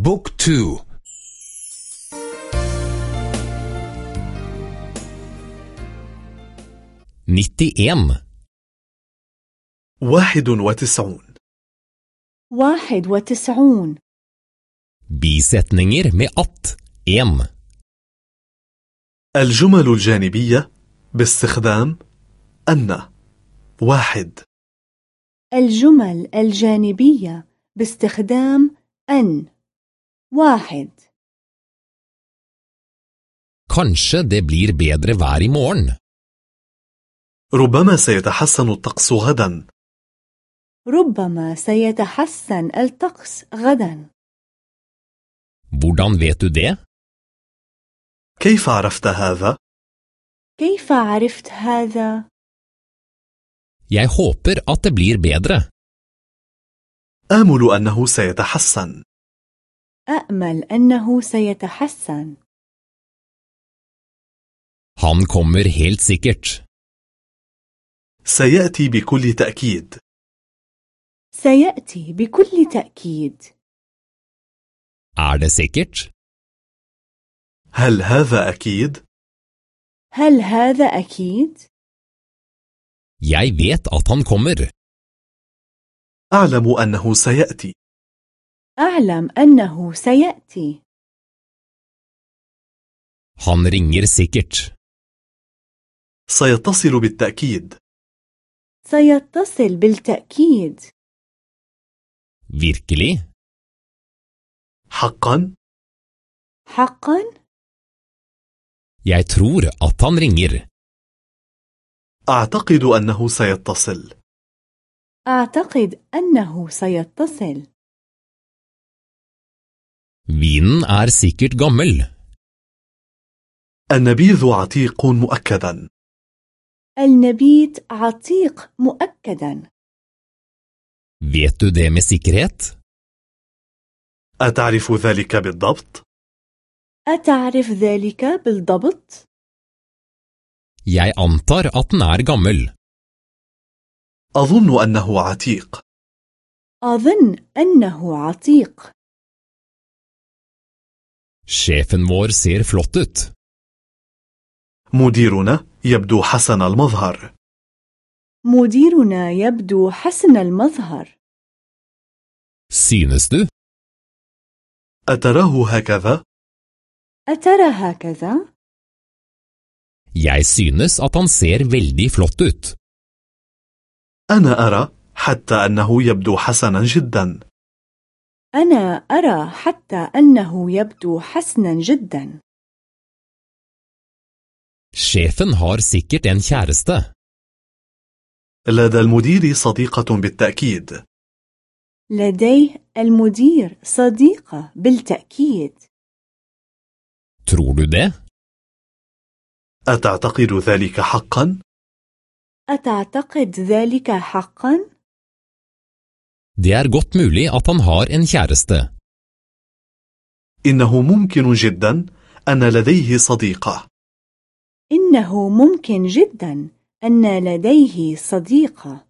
بوك تو. nitti en واحد وتسعون. واحد وتسعون. med at en الجمل الجانبية باستخدام أن. واحد. الجمل الجانبية باستخدام أن. واحد Kanskje det blir bedre vær i morgen. ربما سيتحسن الطقس غدا ربما سيتحسن الطقس غدا Hvordan vet du det? كيف عرفت هذا؟ كيف عرفت هذا؟ Jeg håper at det blir bedre. آمل أنه سيتحسن أأمل أنه سيتحسن Han kommer helt sikkert. سيأتي بكل تأكيد سيأتي بكل تأكيد Er det sikkert? هل هذا أكيد؟ هل هذا أكيد؟ Jeg vet at han kommer. أعلم أنه سيأتي أعلم أنه سيأتي Han ringer sikkert. سيتصل بالتأكيد سيتصل بالتأكيد Virkelig? حقا حقا؟ Jeg tror at han ringer. أعتقد أنه سيتصل أعتقد أنه سيتصل Vinen er sikkert gammel. النبيذ عتيق مؤكدا النبيت عتيق مؤكدا Vet du det med sikkerhet? أتعرف ذلك بالضبط؟ أتعرف ذلك بالضبط؟ Jeg antar at den er gammel. أظن أنه عتيق أظن أنه عتيق Sjefen vår ser flott ut. مديرنا يبدو حسن المظهر مديرنا يبدو حسن المظهر Synes du? أتراه هكذا؟ أترى هكذا؟ Jeg synes at han ser veldig flott ut. أنا أرى حتى أنه يبدو حسنا جدا أنا أرى حتى أنه يبدو حسنا جدا Sjefen har sikkert en kjæreste. لدى المدير صديقة بالتأكيد لديه المدير صديقة بالتأكيد Tror du det? أتعتقد ذلك حقا؟ أتعتقد ذلك حقا؟ Det er godt mulig at han har en kjæreste. إنه ممكن جدا أن لديه صديقة إنه ممكن جدا أن لديه صديقة